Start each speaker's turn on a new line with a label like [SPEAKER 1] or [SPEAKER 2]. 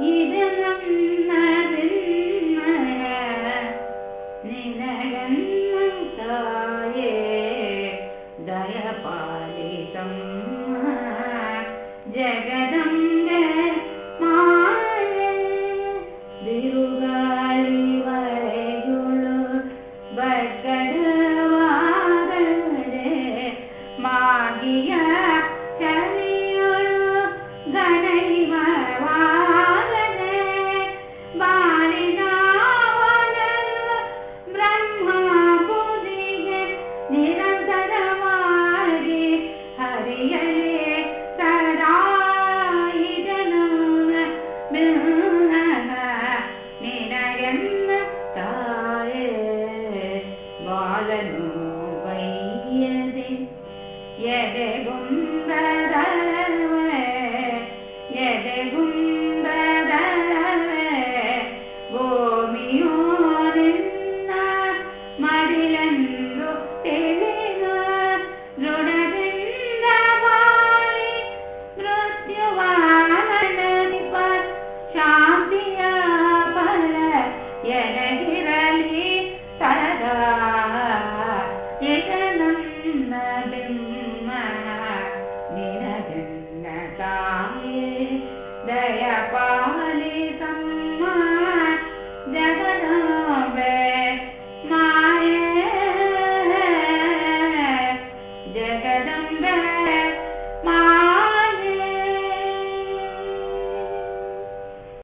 [SPEAKER 1] य निनयकाये दयपालितम् जगदङ्ग मा दिरुगलिवरे मा गिया चलियो गणैव यदे गुल यदे गुले गोमी जयपालितम्मा जगदम्बे माये। जग